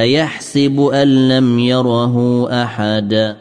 أيحسب أن لم يره أحد